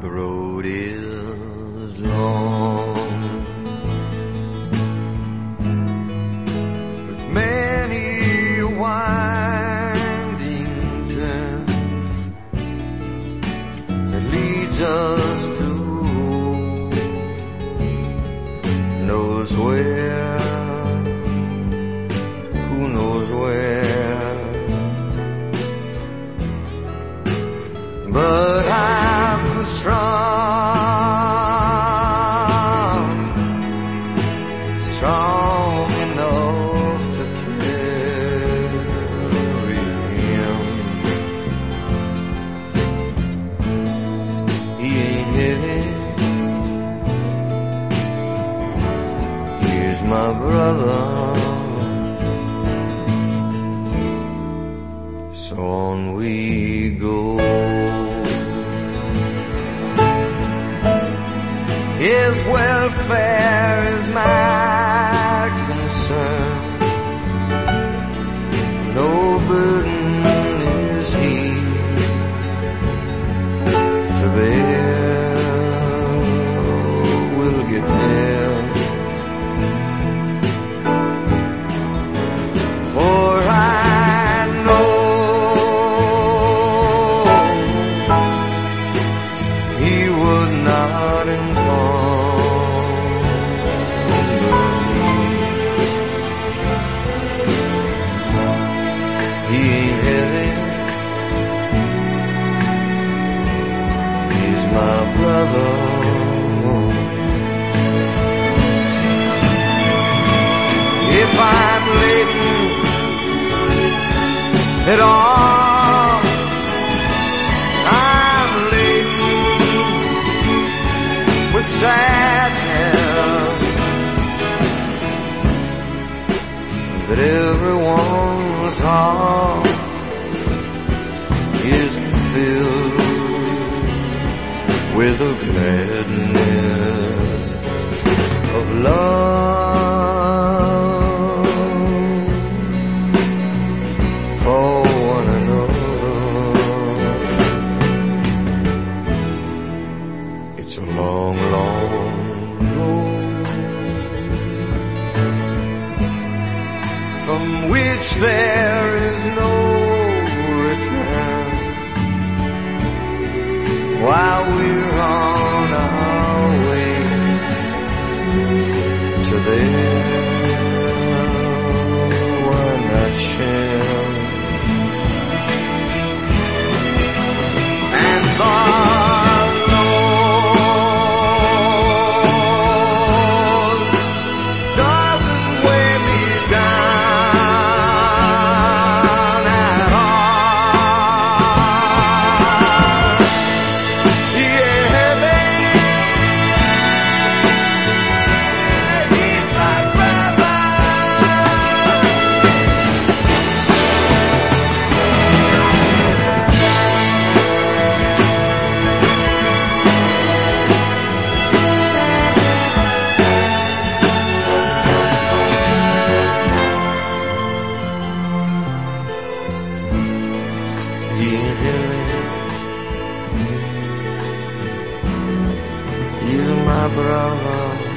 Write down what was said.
The road is long. With many winding turn that leads us to knows where, strong, strong enough to carry him. He ain't heavy. He's my brother. His welfare is my concern. He ain't heavy. He's my brother. If I'm laden at all, I'm laden with sadness that everyone's heart the gladness of love for one another. It's a long, long road from which there is no to there. Why not Brother.